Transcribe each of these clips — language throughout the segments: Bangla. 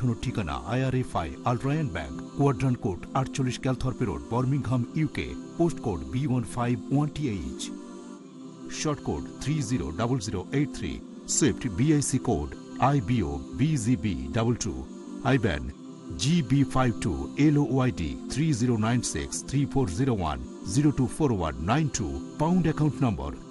পাঠানোর ঠিকানা আইআরএফআই আলট্রায়ন ব্যাংক কোয়াড্রান কোড আটচল্লিশ Calthorpe road, Birmingham UK post code B one five one TH short code three zero double zero eight three swift BIC code IBO BGB double two IBAN GB five two LYD three zero nine six three four zero one zero two four one nine two pound account number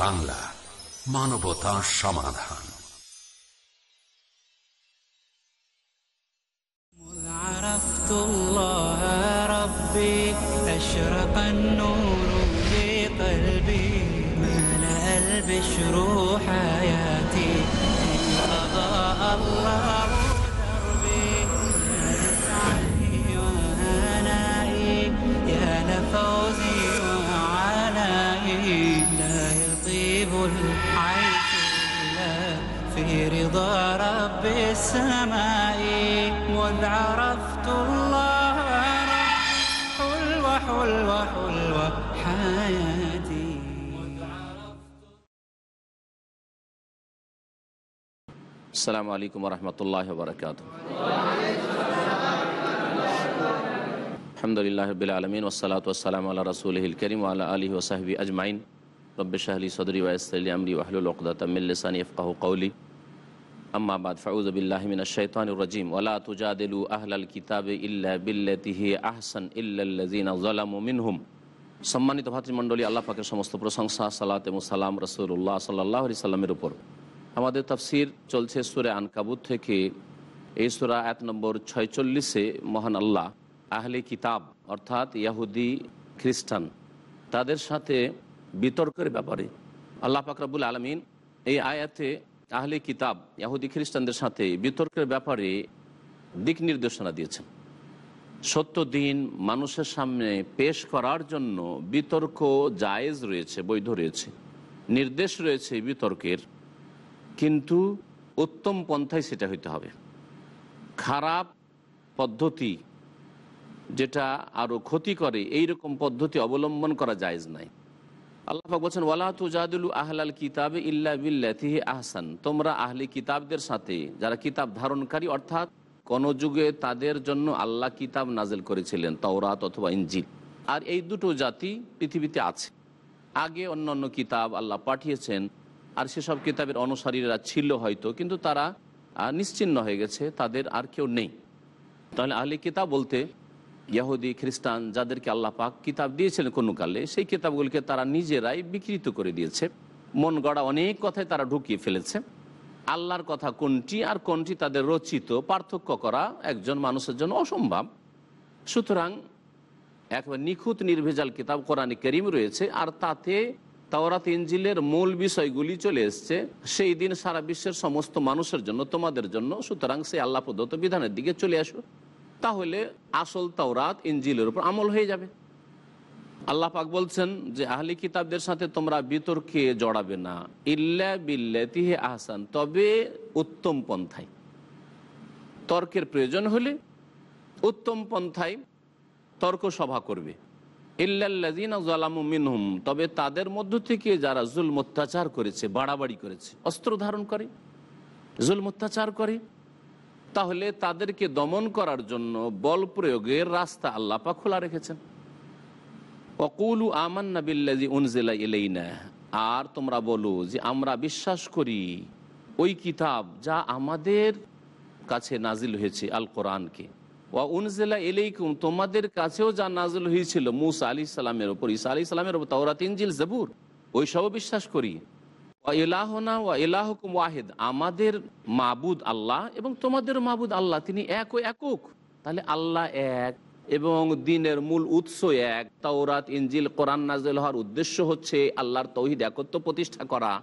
Bangla মানবতা সমাধান مذ عرفت الله ربي أشرق النور في قلبي ملأ البشر حياتي رضا رب السماء مذ عرفت الله حلوة حلوة حلوة حياتي. السلام عليكم ورحمة الله وبركاته. الحمد لله رب العالمين والصلاة والسلام على رسوله الكريم وعلى آله وصحبه أجمعين. رب شهلي صدري ويسر لي أمري واحلل عقدة من لساني يفقه قولي. মিন শাইতানুর রাজিম ওয়ালা তুজাদিলু আহলাল কিতাবে ইল্লা বিল্লাতিহি আহসান ইল্লাল্লাযিনা যালামু মিনহুম সম্মানিত ভাতৃমণ্ডলী, আল্লাহ পাকের সমস্ত প্রশংসা, সালাত এবং সালাম রসুল্লাহ সাল্লাহ আলি সাল্লামের উপর। আমাদের তফসির চলছে সুরে আনকাবুত থেকে এই সুরা এক নম্বর ছয়চল্লিশে, মহান আল্লাহ, আহলে কিতাব, অর্থাৎ ইয়াহুদি খ্রিস্টান, তাদের সাথে বিতর্কের ব্যাপারে। আল্লাহ পাকরাবুল আলমিন এই আয়াতে আহলে কিতাব, ইয়াহুদি খ্রিস্টানদের সাথে বিতর্কের ব্যাপারে দিক নির্দেশনা দিয়েছেন। সত্য দিন মানুষের সামনে পেশ করার জন্য বিতর্ক জায়েজ রয়েছে, বৈধ রয়েছে, নির্দেশ রয়েছে বিতর্কের, কিন্তু উত্তম পন্থায় সেটা হইতে হবে। খারাপ পদ্ধতি যেটা আরও ক্ষতি করে এই রকম পদ্ধতি অবলম্বন করা জায়েজ নাই। আল্লাহ পাক বলছেন, ওয়ালা তুজাদুলু আহলাল কিতাবে ইল্লা বিল্লাতিহি আহসান। তোমরা আহলি কিতাবদের সাথে, যারা কিতাব ধারণকারী, অর্থাৎ কোন যুগে তাদের জন্য আল্লাহ কিতাব নাজেল করেছিলেন, তওরাত অথবা ইঞ্জিল আর এই দুটো জাতি পৃথিবীতে আছে। আগে অন্য অন্য কিতাব আল্লাহ পাঠিয়েছেন, আর সেসব কিতাবের অনুসারীরা ছিল হয়তো, কিন্তু তারা নিশ্চিন্ন হয়ে গেছে, তাদের আর কেউ নেই। তাহলে আহলি কিতাব বলতে ইয়াহুদি খ্রিস্টান যাদেরকে আল্লাহ পাক কিতাব দিয়েছিলেন কোনো কালে সেই কিতাবগুলিকে তারা নিজেরাই বিকৃত করে দিয়েছে। মন গড়া অনেক কথাই তারা ঢুকিয়ে ফেলেছে। আল্লাহর কথা কোনটি আর কোনটি তাদের রচিত পার্থক্য করা একজন মানুষের জন্য অসম্ভব। সুতরাং একবার নিখুঁত নির্ভেজাল কিতাব কোরআন করিম রয়েছে, আর তাতে তাওরাত ইঞ্জিলের মূল বিষয়গুলি চলে এসছে। সেই দিন সারা বিশ্বের সমস্ত মানুষের জন্য, তোমাদের জন্য, সুতরাং সেই আল্লাহ প্রদত্ত বিধানের দিকে চলে আসো। তাহলে আসল তাওরাত ইঞ্জিলের উপর আমল হয়ে যাবে। আল্লাহ পাক বলছেন যে, আহলি কিতাবদের সাথে তোমরা বিতর্কে জড়াবে না। ইল্লা বিল্লাতিহে আহসান। তবে উত্তম পন্থায়। তর্কের প্রয়োজন হলে উত্তম পন্থায় তর্ক সভা করবে। ইল্লাল্লাযীনা যালামু মিনহুম। তবে তাদের মধ্য থেকে যারা জুল অত্যাচার করেছে, বাড়াবাড়ি করেছে, অস্ত্র ধারণ করে জুল অত্যাচার করে তাহলে তাদেরকে দমন করার জন্য বল প্রয়োগের রাস্তা আল্লাহ পাক খোলা রেখেছেন। অকুলু আমান্না আর তোমরা বলো যে আমরা বিশ্বাস করি ওই কিতাব যা আমাদের কাছে নাজিল হয়েছে আল কোরআনকে ওয়া উনজিলা ইলাইকুম, তোমাদের কাছেও যা নাজিল হয়েছিল মুসা আলী সালামের ওপর ঈসা আলী সালামের ওপর তাওরাত, ইনজিল, জাবুর, ওই সবও বিশ্বাস করি। ইলাহনা ওয়া ইলাহুকুম ওয়াহিদ। আমাদের মাবুদ আল্লাহ এবং তোমাদের মাবুদ আল্লাহ, তিনি এক ও একক। তাহলে আল্লাহ এক এবং দিনের মূল উৎস এক। তাওরাত, ইনজিল, কোরআন নাজেল হওয়ার উদ্দেশ্য হচ্ছে আল্লাহর তৌহিদ একত্ব প্রতিষ্ঠা করা।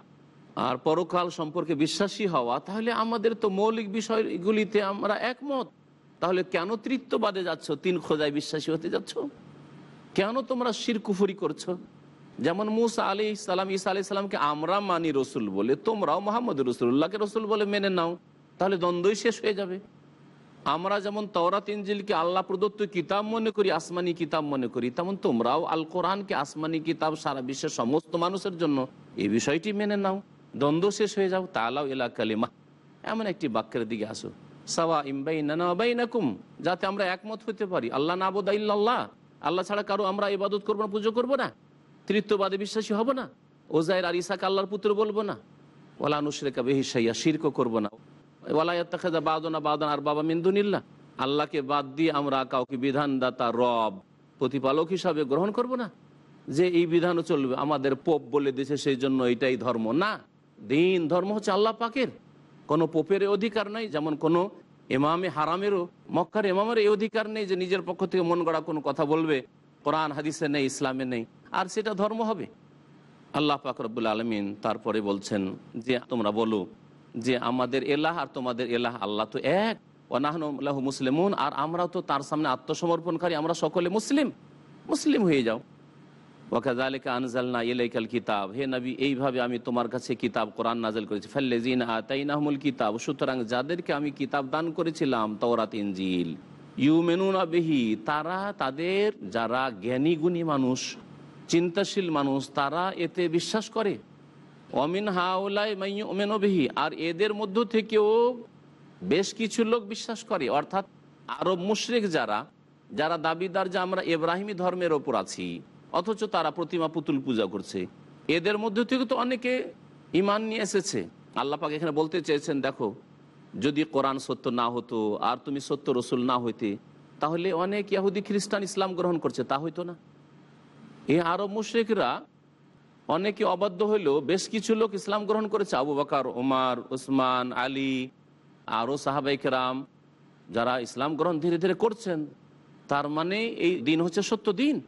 আর পরকাল সম্পর্কে বিশ্বাসী হওয়া, তাহলে আমাদের তো মৌলিক বিষয়গুলিতে আমরা একমত। তাহলে কেন তৃত্ববাদে যাচ্ছ? তিন খোঁজায় বিশ্বাসী হতে যাচ্ছ? কেন তোমরা শিরকুফুরি করছ? যেমন মুসা আলী ইসলাম ইসা আলি সাল্লামকে আমরা মানি রসুল বলে, তোমরাও মোহাম্মদ রসুল্লাহকে রসুল বলে মেনে নাও, তাহলে দ্বন্দ্বই শেষ হয়ে যাবে। আমরা যেমন তওরাত ইঞ্জিলকে আল্লাহ প্রদত্ত কিতাব মনে করি, আসমানি কিতাব মনে করি, তেমন তোমরাও আল কোরআনকে আসমানি কিতাব সারা বিশ্বের সমস্ত মানুষের জন্য এই বিষয়টি মেনে নাও। দ্বন্দ্ব শেষ হয়ে যাও, তালাও এলা কালিমা। এমন একটি বাক্যের দিকে আসো। সাওয়া ইমবাই নাকুম যাতে আমরা একমত হতে পারি। আল্লাহ নাবুদ আল্লাহ আল্লাহ ছাড়া কারও আমরা ইবাদত করব না, পুজো করব না। তৃতীয়বাদে বিশ্বাসী হব না। ওজাইর আর ইসাক আল্লাহর পুত্র বলব না। ওলা নুসরেকা বেহিসাইয়া শির্ক করব না। ওয়ালায়াত্তাখেদা বাদনা বাদন আর বাবা মিন্দুনিল্লা আল্লাহকে বাদ দিয়ে আমরা কাউকে বিধানদাতা, রব, প্রতিপালক হিসাবে গ্রহণ করব না। যে এই বিধানও চলবে, আমাদের পোপ বলে দিয়েছে সেই জন্য এটাই ধর্ম না। দিন ধর্ম হচ্ছে আল্লাহ পাকের। কোনো পোপের অধিকার নেই, যেমন কোনো এমামে হারামেরও, মক্কার এমামের এই অধিকার নেই যে নিজের পক্ষ থেকে মন গড়া কোনো কথা বলবে। কোরআন, হাদিসে নেই, ইসলামে নেই। আর সেটা ধর্ম হবে। আল্লাহ পাক রব্বুল আলমিন তারপরে বলছেন যে, তোমরা বলো যে, আমাদের এলাহ আর তোমাদের এলাহ আল্লাহ তো এক। ওনাহনু মুসলিমুন, আর আমরাও তো তার সামনে আত্মসমর্পণকারী, আমরা সকলে মুসলিম। মুসলিম হয়ে যাও। কিতাব। এইভাবে আমি তোমার কাছে কিতাব কোরআন করেছি। কিতাব, সুতরাং যাদেরকে আমি কিতাব দান করেছিলাম তারা তাদের, যারা জ্ঞানী গুণী মানুষ চিন্তাশীল মানুষ, তারা এতে বিশ্বাস করে। অমিন হাউলাই মাইমেনবিহি আর এদের মধ্য থেকেও বেশ কিছু লোক বিশ্বাস করে। অর্থাৎ আরব মুশরিক যারা যারা দাবিদার যে আমরা এব্রাহিমী ধর্মের ওপর আছি, অথচ তারা প্রতিমা পুতুল পূজা করছে। এদের মধ্য থেকে তো অনেকে ইমান নিয়ে এসেছে। আল্লাপাক এখানে বলতে চেয়েছেন, দেখো, যদি কোরআন সত্য না হতো, আর তুমি সত্য রসুল না হইতে, তাহলে অনেক ইয়াহুদি খ্রিস্টান ইসলাম গ্রহণ করছে, তা হইতো না। এই আরব মুশ্রিকরা অনেকে অবাধ্য হইলেও বেশ কিছু লোক ইসলাম গ্রহণ করেছে, আবু বাকার ওমার ওসমান আলী, আরও সাহাবাইকেরাম যারা ইসলাম গ্রহণ ধীরে ধীরে করছেন। তার মানে এই দিন হচ্ছে সত্য দিন।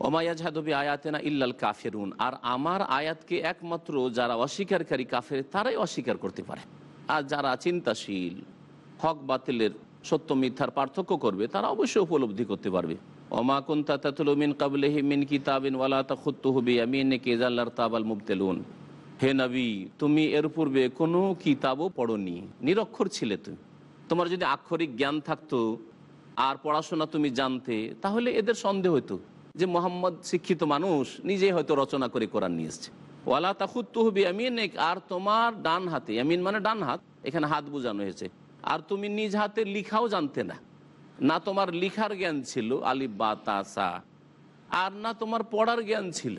ওমায়াজহাদবি আয়াতে না ইল্লাল কাফেরুন। আর আমার আয়াতকে একমাত্র যারা অস্বীকারী কাফের, তারাই অস্বীকার করতে পারে। আর যারা চিন্তাশীল, হক বাতিলের সত্য মিথ্যার পার্থক্য করবে, তারা অবশ্যই উপলব্ধি করতে পারবে। ওমা কুন্তা তাতুল মিন কাবলেহি মিন কিতাবিন ওয়ালা তাখুত্তুহু বিয়ামিনে কেজাল্লার তাবাল মুবতেলুন। হে নবী, তুমি এর পূর্বে কোনো কিতাবও পড়নি, নিরক্ষর ছিলে তুমি। তোমার যদি আক্ষরিক জ্ঞান থাকতো আর পড়াশোনা তুমি জানতে, তাহলে এদের সন্দেহ হতো যে মোহাম্মদ শিক্ষিত মানুষ নিজেই হয়তো রচনা করে কোরআন নিয়ে এসছে। ওয়ালা তাখুত্তুহু বিয়ামিনে আর তোমার ডান হাতে আমিন মানে ডান হাত, এখানে হাত বোঝানো হয়েছে। আর তুমি নিজ হাতে লিখাও জানতে না। না তোমার লিখার জ্ঞান ছিল আলিফ বা তাসা আর না তোমার পড়ার জ্ঞান ছিল।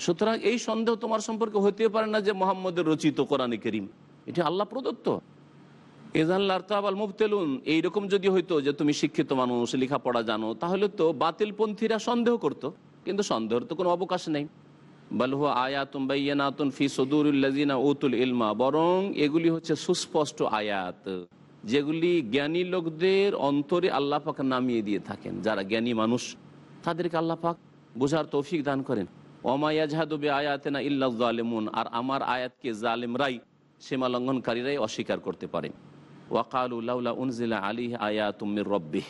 সুতরাং এই সন্দেহ তোমার সম্পর্কে হতে পারে না যে মোহাম্মদের রচিত কোরআন করিম। এটি আল্লাহ প্রদত্ত। এজাল্লার তাবাল মুফতেলুন এইরকম যদি হইতো যে তুমি শিক্ষিত মানুষ, লেখাপড়া জানো, তাহলে তো বাতিলপন্থীরা সন্দেহ করতো। কিন্তু সন্দেহের তো কোনো অবকাশ নেই। বালহু আয়াতুম বাইয়ানাতুন ফি সদুরুল্লাজিনা উতুল ইলমা। বরং এগুলি হচ্ছে সুস্পষ্ট আয়াত, যেগুলি জ্ঞানী লোকদের অন্তরে আল্লাহ নামিয়ে দিয়ে থাকেন। যারা জ্ঞানী মানুষ, তাদেরকে আল্লাহ পাক বোঝার তৌফিক দান করেন। ওমায়াজহাদুবে আয়াতে না ইল্লা জালেমুন আর আমার আয়াতকে জালেমরাই সীমা লঙ্ঘনকারীরাই অস্বীকার করতে পারে। ওয়াকালুল্লাউলা উনজিলা আলী আয়াতুমির রব্বিহ।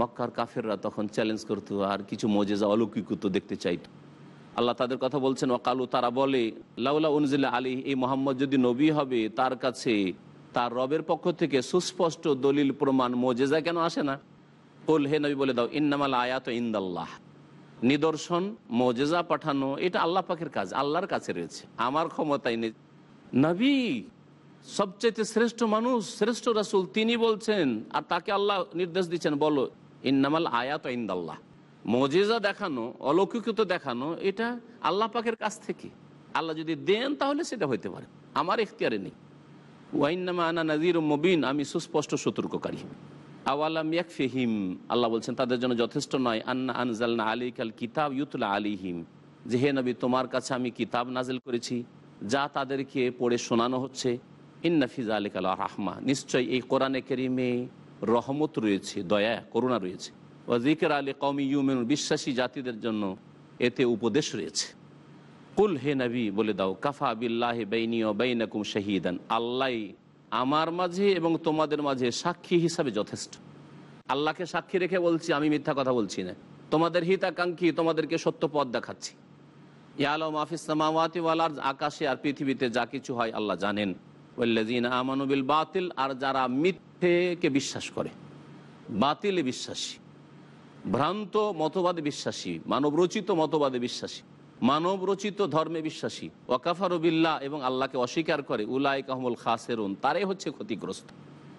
মক্কার কাফেররা তখন চ্যালেঞ্জ করতো, আর কিছু মজেজা অলৌকিকত্ব দেখতে চাইতো আল্লাহ তাদের কথা বলছেন ওকালু তারা বলে, লাউলা উনজিল্লা আলী এই মোহাম্মদ যদি নবী হবে, তার কাছে তার রবের পক্ষ থেকে সুস্পষ্ট দলিল, প্রমাণ, মোজেজা কেন আসে না? কোল, হে নবী, বলে দাও, ইন্নামাল আয়াত ইন্দাল্লাহ। নিদর্শন, মোজেজা পাঠানো, এটা আল্লাহ পাখের কাজ, আল্লাহর কাছে রয়েছে। আমার ক্ষমতায় নেই। নবী সবচেয়ে শ্রেষ্ঠ মানুষ, শ্রেষ্ঠ রাসুল, তিনি বলছেন, আর তাকে আল্লাহ নির্দেশ দিচ্ছেন, বলো, ইন্নামাল আয়াত ইন্দাল্লাহ। মজেজা দেখানো, অলৌকিকতা দেখানো, এটা আল্লাহ পাকের কাছ থেকে। আল্লাহ যদি দেন, তাহলে সেটা হইতে পারে। আমার এখতিয়ারে নেই। ওয়াইনামা আনা নাজির মবিন, আমি সুস্পষ্ট সতর্ককারী। আওয়ালাম ইয়াকফিহিম, আল্লাহ বলছেন, তাদের জন্য যথেষ্ট নয়, আন্না আনজালনা আলিকাল কিতাব ইউতুল্লা আলিহিম যে হে নবী, তোমার কাছে আমি কিতাব নাজিল করেছি, যা তাদেরকে পড়ে শোনানো হচ্ছে। ইন্নাফিজ আলিকাল রাহমা। নিশ্চয়ই এই কোরআনে কেরিমে রহমত রয়েছে, দয়া, করুণা রয়েছে। ওয়াজিকের আলী কৌমি ইউমেন বিশ্বাসী জাতিদের জন্য এতে উপদেশ রয়েছে। কুল হে নবী বলে দাও কাফা বিল্লাহ বেইনি ও বেইনাকুম শাহিদান। আল্লাহ আমার মাঝে এবং তোমাদের মাঝে সাক্ষী হিসাবে যথেষ্ট। আল্লাহকে সাক্ষী রেখে বলছি আমি মিথ্যা কথা বলছি না। তোমাদের হিতাকাঙ্ক্ষী তোমাদেরকে সত্য পথ দেখাচ্ছি। ইয়ালো মাফিস সামাওয়াতি ওয়াল আরজ, আকাশে আর পৃথিবীতে যা কিছু হয় আল্লাহ জানেন। ওয়াল্লাযীন আমানু বিল বাতিল আর যারা মিথ্যেকে বিশ্বাস করে বাতিলে বিশ্বাসী। ভ্রান্ত মতবাদে বিশ্বাসী, মানবরচিত মতবাদে বিশ্বাসী, মানবরচিত ধর্মে বিশ্বাসী। ওয়াকাফারবিল্লা এবং আল্লাহকে অস্বীকার করে উলাই কাহমুল খাসেরুন, তারাই হচ্ছে ক্ষতিগ্রস্ত।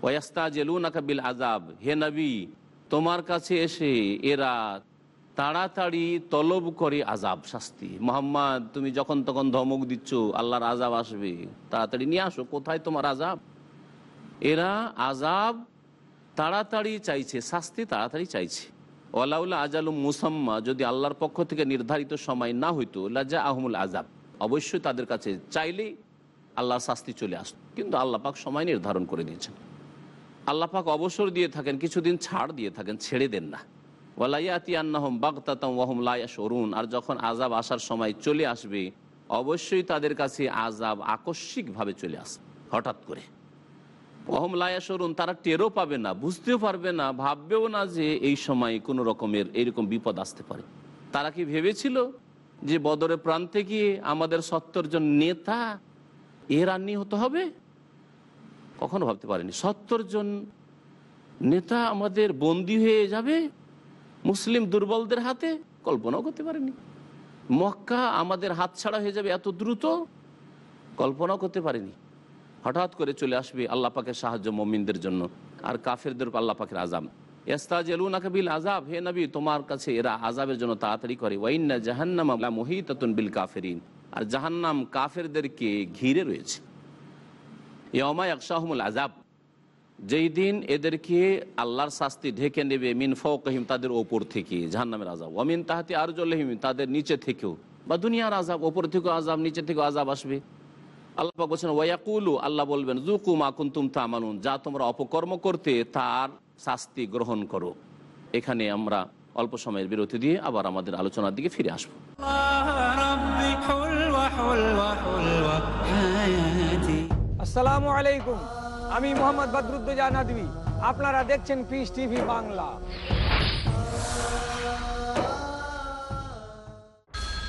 ওয়াস্তা জেলুন আকাবিল আজাব হে নবী, তোমার কাছে এসে এরা তাড়াতাড়ি তলব করে আজাব শাস্তি। মোহাম্মদ, তুমি যখন তখন ধমক দিচ্ছ, আল্লাহর আজাব আসবে, তাড়াতাড়ি নিয়ে আসো, কোথায় তোমার আজাব এরা আজাব তাড়াতাড়ি চাইছে, শাস্তি তাড়াতাড়ি চাইছে। ওয়ালাউল্লা আজালুম মুসাম্মা, যদি আল্লাহর পক্ষ থেকে নির্ধারিত সময় না হইতো লাজা আহমুল আজাব অবশ্যই তাদের কাছে চাইলেই আল্লাহ শাস্তি চলে আসত, কিন্তু আল্লাহ পাক সময় নির্ধারণ করে দিয়েছেন। আল্লাহ পাক অবসর দিয়ে থাকেন, কিছুদিন ছাড় দিয়ে থাকেন, ছেড়ে দেন না। ওয়ালাইয়াতি আন্নাহম বাগতাতাম ওয়াহম সরুন আর যখন আজাব আসার সময় চলে আসবে, অবশ্যই তাদের কাছে আজাব আকস্মিকভাবে চলে আসবে, হঠাৎ করে। অহম লায়া সরুন তারা টেরও পাবে না, বুঝতেও পারবে না, ভাববেও না যে এই সময় কোনো রকমের এইরকম বিপদ আসতে পারে। তারা কি ভেবেছিল যে বদরের প্রান্তে গিয়ে আমাদের সত্তর জন নেতা এর আন্নি হতে হবে? কখনো ভাবতে পারেনি। সত্তর জন নেতা আমাদের বন্দি হয়ে যাবে মুসলিম দুর্বলদের হাতে? কল্পনাও করতে পারেনি। মক্কা আমাদের হাতছাড়া হয়ে যাবে এত দ্রুত? কল্পনাও করতে পারেনি। হঠাৎ করে চলে আসবে আল্লাহ পাকের সাহায্য মমিনদের জন্য। আর কাফেরদের আল্লাহ পাকের আজাব এস্তাজেলুনাকা বিল আজাব হে নবী, তোমার কাছে এরা আজাবের জন্য তাড়াতাড়ি করে। ওয়াইন্না জাহান্নাম মহিতাতুন বিল কাফেরিন। আর জাহান্নাম কাফেরদেরকে ঘিরে রয়েছে। ইয়মায় আকশাহমুল আজাব যেই দিন এদেরকে আল্লাহর শাস্তি ঢেকে নেবে মিন ফৌকহিম তাদের ওপর থেকে, জাহান্নামের আজাব অমিন তাহাতি আরজলহিম, তাদের নিচে থেকেও। বা দুনিয়ার আজাব ওপর থেকেও আজাব নিচে থেকেও আজাব আসবে। আল্লাহ পাক বলছেন ওয়াকুলু আল্লাহ বলবেন জুকুমা কুন্তুম তামানুন যা তোমরা অপকর্ম করতে, তার শাস্তি গ্রহণ করো। এখানে আমরা অল্প সময়ের বিরতি দিয়ে আবার আমাদের আলোচনার দিকে ফিরে আসব। আসসালামু আলাইকুম। আমি মোহাম্মদ বদরুদ্দোজা নদী আপনারা দেখছেন Peace TV Bangla.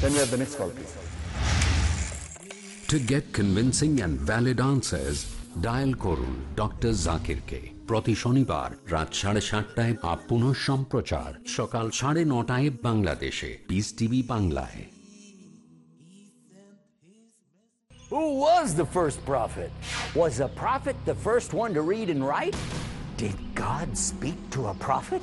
Then we have the next call, please. to get convincing and valid answers. Dial করুন ডক্টর জাকিরকে প্রতি শনিবার রাত সাড়ে সাতটায় আপ পুনঃ সম্প্রচার সকাল সাড়ে নটায় বাংলাদেশে পিস টিভি বাংলায় Who was the first prophet? Was a prophet the first one to read and write? Did God speak to a prophet?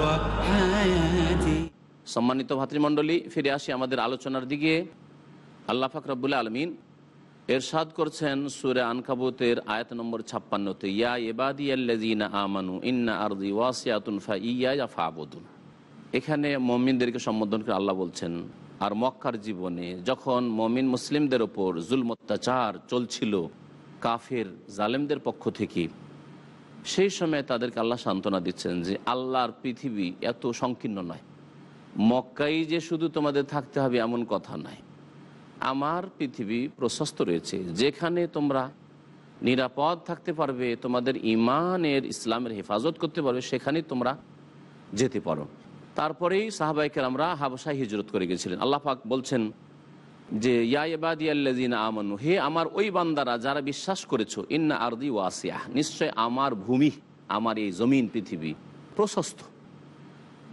সম্মানিত ভাতৃমণ্ডলী, ফিরে আসি আমাদের আলোচনার দিকে। আল্লাহ ফাকরাবুল আলমিন এরশাদ করছেন সুরে আনকাবুতের আয়াত নম্বর ছাপ্পান্নতে, ইয়া এবাদি আল্লাজিনা আমানু ইন্না আরদি ওয়াসিয়াতুন ফা ইয়া এখানে মমিনদেরকে সম্বোধন করে আল্লাহ বলছেন, আর মক্কার জীবনে যখন মমিন মুসলিমদের ওপর জুল অত্যাচার চলছিল কাফের জালেমদের পক্ষ থেকে, সেই সময় তাদেরকে আল্লাহ সান্ত্বনা দিচ্ছেন যে, আল্লাহর পৃথিবী এত সংকীর্ণ নয়। মক্কাই যে শুধু তোমাদের থাকতে হবে এমন কথা নাই। আমার পৃথিবী প্রশস্ত রয়েছে। যেখানে তোমরা নিরাপদ থাকতে পারবে, তোমাদের ইমানের ইসলামের হেফাজত করতে পারবে সেখানে তোমরা যেতে পারো। তারপরেই সাহাবাইকের আমরা হাবসায় হিজরত করে গেছিলেন। আল্লাহ পাক বলছেন যে আমানু, হে আমার ওই বান্দারা যারা বিশ্বাস করেছ, ইন্না আরদি ওয়াসিয়া নিশ্চয় আমার ভূমি, আমার এই জমিন পৃথিবী প্রশস্ত।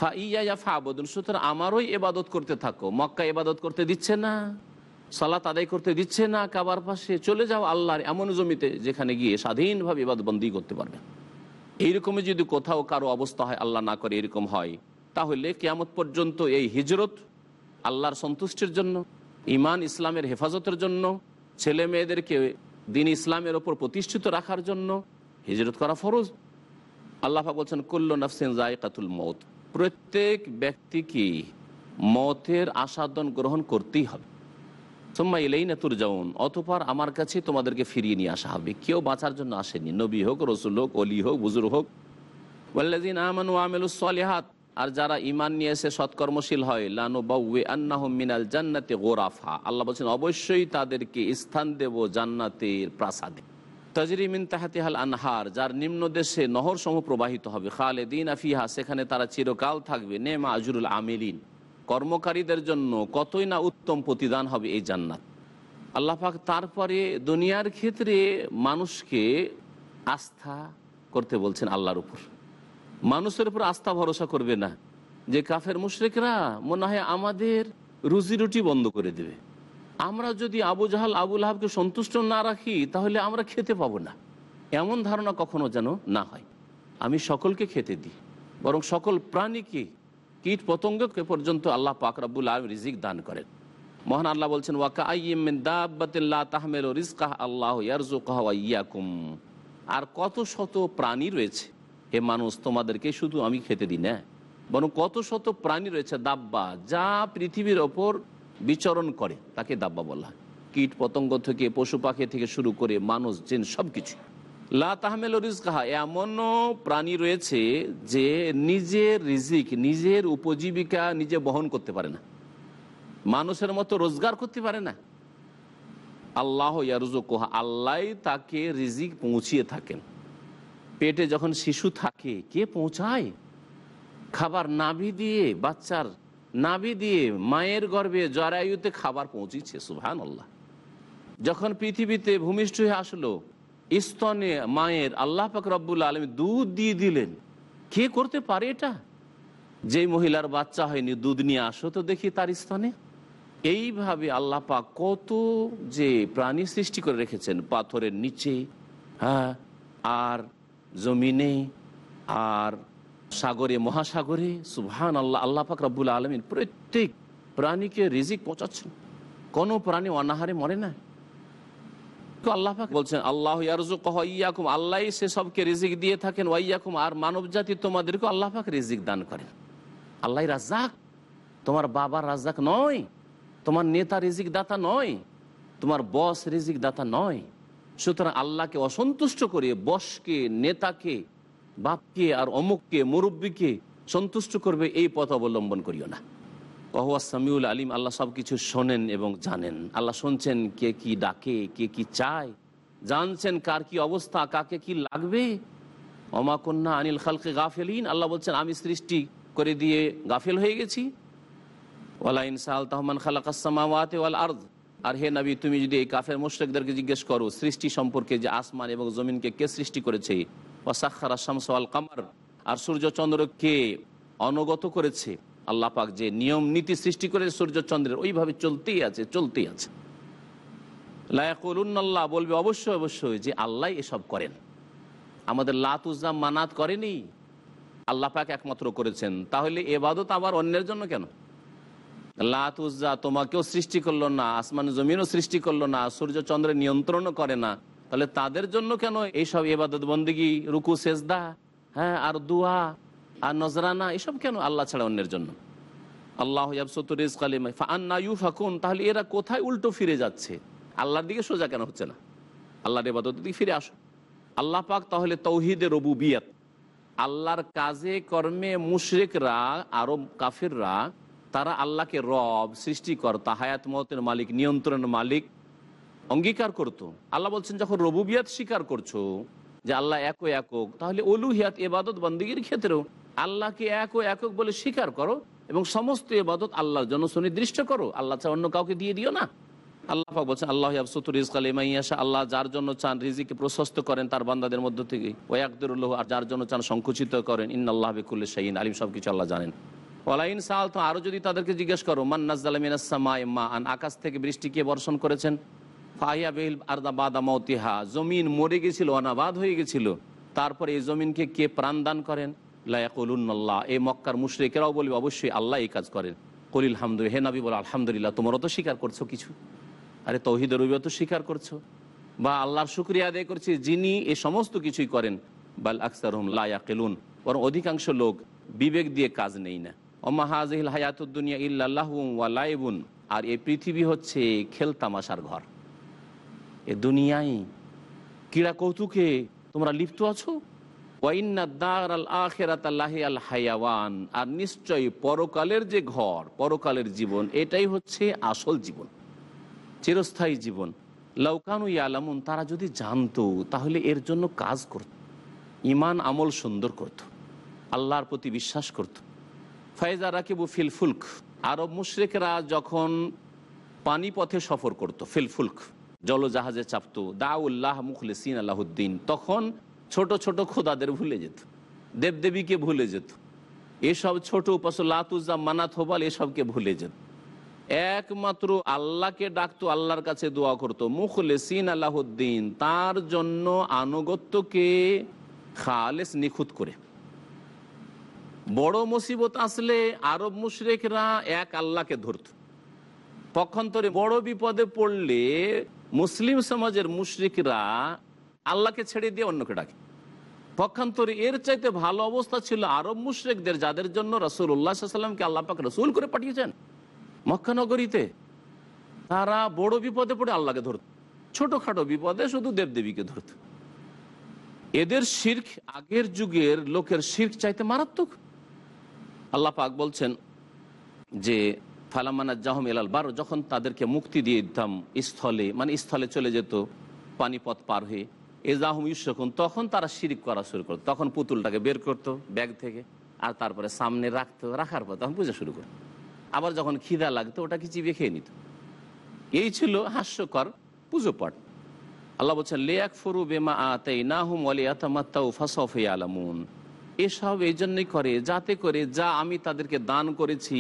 ফা ইয়া ফা আবদুন সুতরাং আমারই এবাদত করতে থাকো। মক্কা এবাদত করতে দিচ্ছে না, সালাত আদায় করতে দিচ্ছে না, কাবার পাশে চলে যাও আল্লাহর এমন জমিতে যেখানে গিয়ে স্বাধীনভাবে এবাদবন্দি করতে পারবে। এইরকমই যদি কোথাও কারও অবস্থা হয়, আল্লাহ না করে এরকম হয়, তাহলে কেয়ামত পর্যন্ত এই হিজরত আল্লাহর সন্তুষ্টির জন্য ইমান ইসলামের হেফাজতের জন্য, ছেলে মেয়েদেরকে দিন ইসলামের ওপর প্রতিষ্ঠিত রাখার জন্য হিজরত করা ফরজ। আল্লাহা বলছেন, কুল্ল নফসিন জায়কাতুল মত প্রত্যেক ব্যক্তিকে মতের আস্বাদন গ্রহণ করতেই হবে। সোম্মা এলেই না তুর যাউন অতপর আমার কাছে তোমাদেরকে ফিরিয়ে নিয়ে আসা হবে। কেউ বাঁচার জন্য আসেনি নবী হোক, রসুল হোক, অলি হোক বুজুর হোক। আমেলুস সালিহাত। আর যারা ইমান নিয়ে এসে সৎকর্মশীল হয় লানু বাউয়ে আন্নাহ মিনাল জান্নাতে গোরাফা। আল্লাহ বলছেন, অবশ্যই তাদেরকে স্থান দেব জান্নাতের প্রাসাদে। তাজরিমিন তাহাতিহাল আনহার, যার নিম্ন দেশে নহর সমূহ প্রবাহিত হবে। খালেদিন আফিহা সেখানে তারা চিরকাল থাকবে। নেমা আজরুল আমিলিন। কর্মকারীদের জন্য কতই না উত্তম প্রতিদান হবে এই জান্নাত। আল্লাহ পাক তারপরে দুনিয়ার ক্ষেত্রে মানুষকে আস্থা করতে বলছেন আল্লাহর উপর। মানুষের উপর আস্থা ভরসা করবে না। যে কাফের মুশরেকরা মনে হয় আমাদের রুজি রুটি বন্ধ করে দেবে। আমরা যদি আবু জাহাল আবুল আহাবকে সন্তুষ্ট না রাখি, তাহলে আমরা খেতে পাবো না। এমন ধারণা কখনো যেন না হয়। আমি সকলকে খেতে দিই, বরং সকল প্রাণীকে, কীট পতঙ্গকে পর্যন্ত আল্লাহ পাক রাব্বুল আলম রিজিক দান করেন। মহান আল্লাহ বলছেন ওয়াকা তাহমেল আল্লাহ আর কত শত প্রাণী রয়েছে? হে মানুষ, তোমাদেরকে শুধু আমি খেতে দিই, না। বরং কত শত প্রাণী রয়েছে, দাব্বা, যা পৃথিবীর ওপর বিচরণ করে, তাকে দাব্বা বলা হয়। কীট পতঙ্গ থেকে, পশু পাখি থেকে শুরু করে মানুষ, জেন সব কিছু লা তাহমেল রিজকাহা, এমনও প্রাণী রয়েছে যে নিজের রিজিক, নিজের উপজীবিকা নিজে বহন করতে পারে না। মানুষের মতো রোজগার করতে পারে না। আল্লাহ ইয়ারুজুকোহা আল্লাহ তাকে রিজিক পৌঁছিয়ে থাকেন। পেটে যখন শিশু থাকে, কে পৌঁছায়? খাবার নাভি দিয়ে বাচ্চার নাভি দিয়ে মায়ের গর্ভে জরায়ুতে খাবার পৌঁছিচ্ছে সুহান আল্লাহ যখন পৃথিবীতে ভূমিষ্ঠ হয়ে আসলো, স্তনে মায়ের আল্লাহ পাক রব্বুল আলম দুধ দিয়ে দিলেন। কে করতে পারে এটা? যে মহিলার বাচ্চা হয়নি, দুধ নিয়ে আসো তো দেখি তার স্তনে। এইভাবে আল্লাহ পাক কত যে প্রাণী সৃষ্টি করে রেখেছেন, পাথরের নিচে হ্যাঁ আর জমিনে, আর সাগরে, মহাসাগরে সুবহান আল্লাহ আল্লাহ পাক রব্বুল আলমিন প্রত্যেক প্রাণীকে রিজিক পৌঁছাচ্ছেন। কোনো প্রাণী অনাহারে মরে না। তো আল্লাহ পাক বলছেন, আল্লাহ ইয়াকুম আল্লাহ সে সবকে রিজিক দিয়ে থাকেন। ওয়াইয়াকুম আর মানব জাতি তোমাদেরকে আল্লাহ পাক রিজিক দান করেন। আল্লাহ রাজ্জাক। তোমার বাবার রাজ্জাক নয়, তোমার নেতা রিজিক দাতা নয়, তোমার বস রিজিক দাতা নয়। সুতরাং আল্লাহকে অসন্তুষ্ট করে বসকে, নেতাকে বাপকে আর অমুককে, মুরব্বীকে সন্তুষ্ট করবে এই পথ অবলম্বন করিও না। কহুয়া সামিউল আলিম, আল্লাহ সব কিছু শোনেন এবং জানেন। আল্লাহ শুনছেন কে কি ডাকে, কে কি চায়, জানছেন কার কি অবস্থা, কাকে কি লাগবে। অমাকন্যা আনিল খালকে গাফেলিন, আল্লাহ বলছেন, আমি সৃষ্টি করে দিয়ে গাফেল হয়ে গেছি। ওয়ালা ইনসাল তাহমান খালাকাসমাওয়াতে ওয়াল আর্দ। আর হে নবী, তুমি যদি এই কাফের মুশ্রেকদেরকে জিজ্ঞেস করো, সৃষ্টি সম্পর্কে যে আসমান এবং জমিনকে কে সৃষ্টি করেছে? কামার, আর সূর্য চন্দ্রকে অনগত করেছে আল্লাহ পাক যে নিয়ম নীতি সৃষ্টি করে সূর্য চন্দ্রের ওইভাবে চলতেই আছে চলতেই আছে। লায়াকুল্লাহ বলবে, অবশ্যই অবশ্যই যে আল্লাহ এসব করেন। আমাদের লাতুজাম মানাত করেনি, আল্লাহ পাক একমাত্র করেছেন। তাহলে এবাদত আবার অন্যের জন্য কেন? লাতুজা তোমাকেও সৃষ্টি করল না, আসমান জমিনও সৃষ্টি করল না সূর্য চন্দ্রের নিয়ন্ত্রণও করে না। তাহলে তাদের জন্য কেন এইসব এবাদত বন্দিগি, রুকু, সেজদা হ্যাঁ আর দুয়া, আর নজরানা, এসব কেন আল্লাহ ছাড়া অন্যের জন্য? আল্লাহ ফাকুন তাহলে এরা কোথায় উল্টো ফিরে যাচ্ছে? আল্লাহর দিকে সোজা কেন হচ্ছে না? আল্লাহর এবাদতের দিকে ফিরে আসো। আল্লাহ পাক তাহলে তৌহিদের রবুবিয়াত। আল্লাহর কাজে, কর্মে মুশরিকরা আরব কাফিররা, তারা আল্লাহকে রব, সৃষ্টিকর্তা, হায়াত মতের মালিক, নিয়ন্ত্রণের মালিক অঙ্গীকার করতো। আল্লাহ বলছেন, যখন রবুবিয়াত স্বীকার করছ যে আল্লাহ এক একক, তাহলে অলুহিয়াত এবাদত বন্দীগীর ক্ষেত্রেও আল্লাহকে এক ও একক বলে স্বীকার করো এবং সমস্ত এবাদত আল্লাহর জন্য সুনির্দিষ্ট করো। আল্লাহ ছাড়া অন্য কাউকে দিয়ে দিও না। আল্লাহ পাক বলছেন, আল্লাহ ইমাইয়াশা আল্লাহ যার জন্য চান রিজিকে প্রশস্ত করেন তার বান্দাদের মধ্য থেকে। ওয়াকদুল্লাহ আর যার জন্য চান সংকুচিত করেন। ইন আল্লাহ বিকুল্লে শাহিন আলিম সব কিছু আল্লাহ জানেন। ওয়ালাইন সাল তো আরও যদি তাদেরকে জিজ্ঞেস করো, মান নাজ্জালামিনাসমা মা আন আকাশ থেকে বৃষ্টি কে বর্ষণ করেছেন? ফাহিয়া বেহিল আর্দা জমিন মরে গেছিল, অনাবাদ হয়ে গেছিল। তারপরে এই জমিনকে কে প্রাণ দান করেন? লায়াকুল্লাহ এই মক্কার মুশরিকেরাও বলবে, অবশ্যই আল্লাহ এই কাজ করেন। কলিল হামদু, হে নবী বল, আলহামদুলিল্লাহ, তোমারও তো স্বীকার করছ কিছু। আরে তৌহিদের রবিও তো স্বীকার করছ। বা আল্লাহর শুক্রিয়া আদায় করছে যিনি এ সমস্ত কিছুই করেন। বাল আকসার হুম লায়াকেলুন বরং অধিকাংশ লোক বিবেক দিয়ে কাজ নেই না। অমাহাজিল হায়াতুদ্দুনিয়া ইল্লাহ ওয়ালাইবুন আর এই পৃথিবী হচ্ছে খেলতামাশার ঘর। এ দুনিয়ায় ক্রীড়া কৌতুকে তোমরা লিপ্ত আছো? হায়াওয়ান। আর নিশ্চয়ই পরকালের যে ঘর, পরকালের জীবন, এটাই হচ্ছে আসল জীবন, চিরস্থায়ী জীবন। লৌকানু ইয়ালামুন, তারা যদি জানতো, তাহলে এর জন্য কাজ করত ইমান আমল সুন্দর করত, আল্লাহর প্রতি বিশ্বাস করত। ফায়জা রাকিবু ফিল ফুলক, আরব মুশরেকরা যখন পানিপথে সফর করত ফিলফুলক জলজাহাজে চাপত। দাউল্লাহ মুখলেসিন আল্লাহদ্দিন তখন ছোট ছোট খোদাদের ভুলে যেত। দেবদেবীকে ভুলে যেত। এসব ছোট উপাস লাতুজা মানাত হোবাল এসবকে ভুলে যেত। একমাত্র আল্লাহকে ডাকতো, আল্লাহর কাছে দোয়া করতো। মুখলেসিন আল্লাহদ্দিন তার জন্য আনুগত্যকে খালেস নিখুঁত করে। বড় মুসিবত আসলে আরব মুশরেকরা এক আল্লাহকে ধরত। পক্ষান্তরে বড় বিপদে পড়লে মুসলিম সমাজের মুশরিকরা আল্লাহকে ছেড়ে দিয়ে অন্যকে ডাকে। পক্ষান্তরে এর চাইতে ভালো অবস্থা ছিল আরব মুশরেকদের, যাদের জন্য রসুল উল্লাহামকে আল্লাহ পাক রসুল করে পাঠিয়েছেন। মক্কানগরীতে তারা বড় বিপদে পড়ে আল্লাহকে ধরত। ছোটখাটো বিপদে শুধু দেবদেবীকে ধরত। এদের শির্ক আগের যুগের লোকের শির্ক চাইতে মারাত্মক। আল্লাহ পাক বলছেন যে ফালামানা জাহম এলাল বারো, যখন তাদেরকে মুক্তি দিয়ে দিতাম স্থলে মানে স্থলে চলে যেত পানিপথ পার হয়ে, এ জাহম ইউসকুন তখন তারা শিরিক করা শুরু করতো। তখন পুতুলটাকে বের করতো ব্যাগ থেকে, আর তারপরে সামনে রাখতো, রাখার পর তখন পূজা শুরু করতো। আবার যখন খিদা লাগতো ওটাকে চিবিয়ে খেয়ে নিত। এই ছিল হাস্যকর পুজো পাঠ। আল্লাহ বলছেন লেয়াক ফরু বেমা আতাই না হুম আলিয়াতামাত্তাউ ফাসফে আলামুন এসব এই জন্যই করে, যাতে করে যা আমি তাদেরকে দান করেছি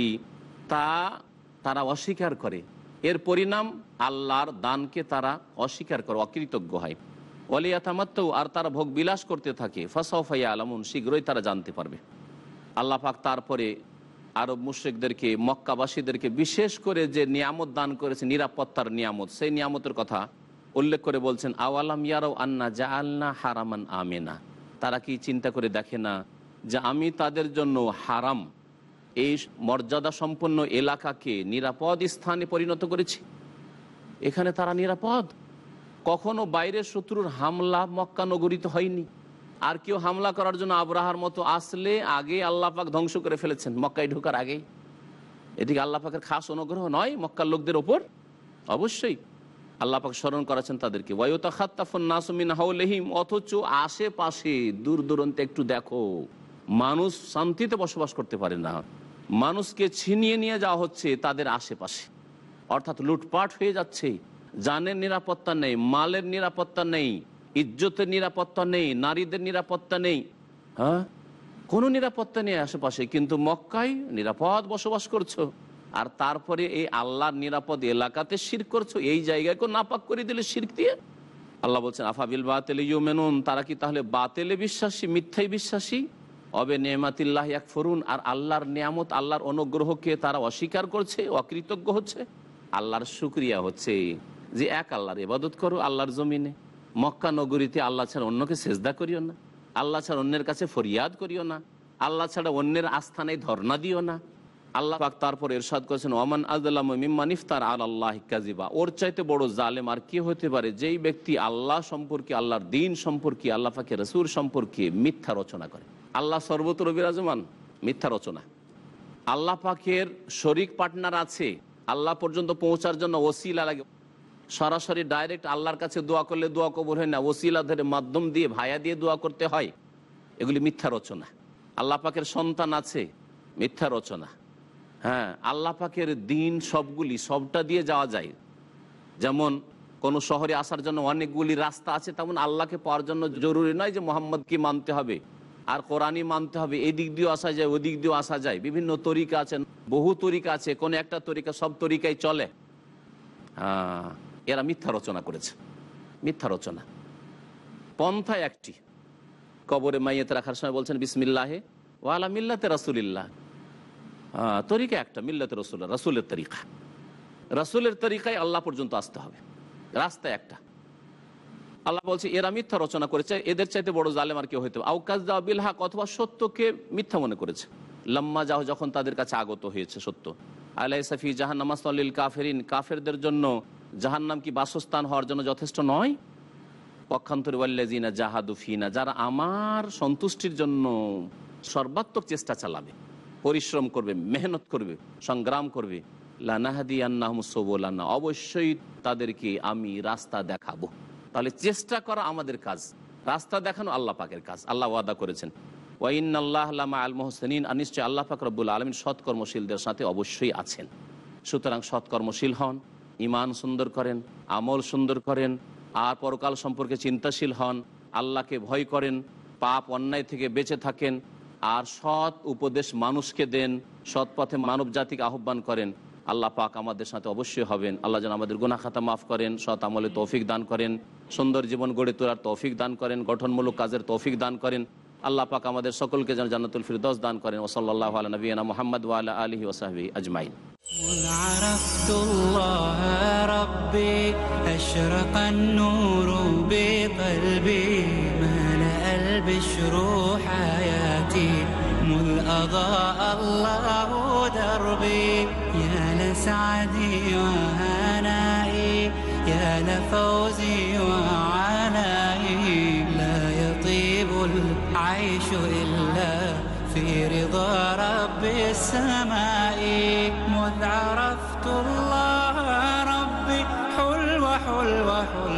তা তারা অস্বীকার করে। এর পরিণাম আল্লাহর দানকে তারা অস্বীকার করে, অকৃতজ্ঞ হয়। অলিয়াতামাত্তাও আর তারা ভোগ বিলাস করতে থাকে। ফাসফাইয়া আলামুন, শীঘ্রই তারা জানতে পারবে। আল্লাহ পাক তারপরে আরব মুশ্রিকদেরকে, মক্কাবাসীদেরকে বিশেষ করে যে নিয়ামত দান করেছে, নিরাপত্তার নিয়ামত, সেই নিয়ামতের কথা উল্লেখ করে বলছেন, আওয়ালাম ইয়ারাও আন্না যা আল্লাহ হারামান আমেনা। তারা কি চিন্তা করে দেখে না যে আমি তাদের জন্য হারাম এই মর্যাদা সম্পন্ন এলাকাকে নিরাপদ স্থানে পরিণত করেছি। এখানে তারা নিরাপদ। কখনো বাইরের শত্রুর হামলা মক্কা নগরীতে হয়নি। আর কেউ হামলা করার জন্য আবরাহার মতো আসলে আগে আল্লাহ পাক ধ্বংস করে ফেলেছেন, মক্কায় ঢোকার আগেই। এদিকে আল্লাহ পাকের খাস অনুগ্রহ নয়, মক্কার লোকদের ওপর। অবশ্যই আল্লাহ পাক স্মরণ করাছেন তাদেরকে। ওয়তা খাত্তাফন নাসমিন হাউলেহিম অথচ আশেপাশে দূর দূরান্তে একটু দেখো, মানুষ শান্তিতে বসবাস করতে পারে না। মানুষকে ছিনিয়ে নিয়ে যাওয়া হচ্ছে তাদের আশেপাশে। অর্থাৎ লুটপাট হয়ে যাচ্ছে। জানের নিরাপত্তা নেই, মালের নিরাপত্তা নেই, ইজ্জতের নিরাপত্তা নেই, নারীদের নিরাপত্তা নেই। হ্যাঁ? কোনো নিরাপত্তা নেই আশেপাশে, কিন্তু মক্কায় নিরাপদ বসবাস করছ। আর তারপরে এই আল্লাহর নিরাপদ এলাকাতে শির করছ, এই জায়গায় নাপাক করে দিলে শির্ক দিয়ে? আল্লাহ বলছেন আফাবিল বাতেলে ইউমেনুন? তারা কি তাহলে বাতেলে বিশ্বাসী, মিথ্যাই বিশ্বাসী? অবে নেমাতিল্লাহ এক ফরুন আর আল্লাহর নিয়ামত, আল্লাহর অনুগ্রহকে তারা অস্বীকার করছে অকৃতজ্ঞ হচ্ছে। আল্লাহর শুক্রিয়া হচ্ছে যে এক আল্লাহর ইবাদত করো আল্লাহর জমিনে। মক্কা নগরীতে আল্লাহ ছাড়া অন্যকে সেজদা করিও না। আল্লাহ ছাড়া অন্যের কাছে ফরিয়াদ করিও না। আল্লাহ ছাড়া অন্যের আস্থানে ধর্ণা দিও না। আল্লাহ পাক তারপর এরশাদ করেছেন ওমান মিম্মান ইফতার আল আল্লাহ কাজিবা ওর চাইতে বড় জালেম আর কি হতে পারে? যেই ব্যক্তি আল্লাহ সম্পর্কে, আল্লাহর দিন সম্পর্কে, আল্লাহ পাকে রসুর সম্পর্কে মিথ্যা রচনা করে। আল্লাহ সর্বত্র বিরাজমান, মিথ্যা রচনা। আল্লাহ পাকের শরিক পার্টনার আছে, আল্লাহ পর্যন্ত পৌঁছার জন্য ওসিলা লাগে। সরাসরি ডাইরেক্ট আল্লাহর কাছে দোয়া করলে দোয়া কবর হয় না, ওসিলা ধরে মাধ্যম দিয়ে, ভায়া দিয়ে দোয়া করতে হয়। এগুলি মিথ্যা রচনা। আল্লাহ পাকের সন্তান আছে, মিথ্যা রচনা। হ্যাঁ আল্লাহ পাকের দিন সবগুলি, সবটা দিয়ে যাওয়া যায়। যেমন, কোনো শহরে আসার জন্য অনেকগুলি রাস্তা আছে, তেমন আল্লাহকে পাওয়ার জন্য জরুরি নয় যে মোহাম্মদকে মানতে হবে। আর কোরআনই মানতে হবে, এদিক দিয়েও আসা যায়, ওদিক দিয়েও আসা যায়। বিভিন্ন তরিকা আছে, বহু তরিকা আছে, কোন একটা তরিকা সব তরিকাই চলে। হ্যাঁ এরা মিথ্যা রচনা করেছে। মিথ্যা রচনা। পন্থা একটি। কবরে মাইয়েতে রাখার সময় বলছেন, বিসমিল্লাহে, ওয়ালা মিল্লাতে রাসুলিল্লাহ। তরিকা একটা, মিল্লাতে রসুল্লাহ রাসুলের তরিকা। রাসুলের তরিকায় আল্লাহ পর্যন্ত আসতে হবে। রাস্তা একটা। আল্লাহ বলছে, এরা মিথ্যা রচনা করেছে, এদের চাইতে বড় জালেম আর কেউ হইতে আউকাজ বিল হাক, অথবা সত্যকে মিথ্যা মনে করেছে। লম্মা যাহ যখন তাদের কাছে আগত হয়েছে, সত্য। আলাই সাফি জাহান্নামাসলিল কাফেরিন, কাফেরদের জন্য জাহান্নাম কি বাসস্থান হওয়ার জন্য যথেষ্ট নয়? পক্ষান্তর ওয়াল্লাজিনা জাহাদু ফিনা, যারা আমার সন্তুষ্টির জন্য সর্বাত্মক চেষ্টা চালাবে। পরিশ্রম করবে, মেহনত করবে, সংগ্রাম করবে। লানাহাদি আন্নাহমসোবলান্না অবশ্যই তাদেরকে আমি রাস্তা দেখাবো। তাহলে চেষ্টা করা আমাদের কাজ। রাস্তা দেখানো আল্লাহ পাকের কাজ, আল্লাহ ওয়াদা করেছেন। ওয়াইন আল্লাহ আল মোহসেনিন নিশ্চয় আল্লাহ পাক রব্বুল আলমিন সৎকর্মশীলদের সাথে অবশ্যই আছেন। সুতরাং সৎকর্মশীল হন ইমান সুন্দর করেন, আমল সুন্দর করেন, আর পরকাল সম্পর্কে চিন্তাশীল হন, আল্লাহকে ভয় করেন, পাপ অন্যায় থেকে বেঁচে থাকেন আর সৎ উপদেশ মানুষকে দেন সৎ পথে মানব জাতিকে আহ্বান করেন আল্লাহ পাক আমাদের সাথে অবশ্যই হবেন আল্লাহ যেন আমাদের গুনা খাতা মাফ করেন সৎ আমলে তৌফিক দান করেন সুন্দর জীবন গড়ে তোলার তৌফিক দান করেন গঠনমূলক কাজের তৌফিক দান করেন আল্লাহ পাক আমাদের সকলকে যেন জান্নাতুল ফিরদৌস দান করেন ওসল্লাহ আলা নবীনা মোহাম্মদ ওয়ালা আলহি ওসাহবি আজমাইন مذ عرفت الله ربي أشرق النور بقلبي ملأ البشر حياتي مذ أضاء الله دربي. يا لسعدي وهنائي يا لفوزي وعنائي لا يطيب العيش إلا في رضا رب السماء. مذ عرفت الله ربي حلوة حلوة حلوة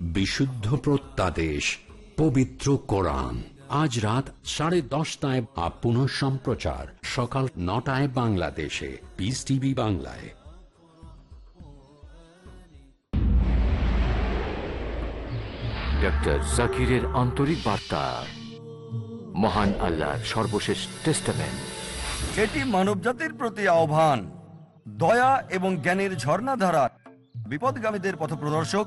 বিশুদ্ধ প্রত্যাদেশ পবিত্র কোরআন। আজ রাত সাড়ে দশটায় আপ পুনঃ সম্প্রচার। সকাল নটায় বাংলাদেশে। পিস টিভি বাংলায়। ডক্টর জাকিরের আন্তরিক বার্তা। মহান আল্লাহর সর্বশেষ টেস্টামেন্ট এটি মানবজাতির প্রতি আহ্বান। দয়া এবং জ্ঞানের ঝর্ণাধারা। বিপদগামীদের পথপ্রদর্শক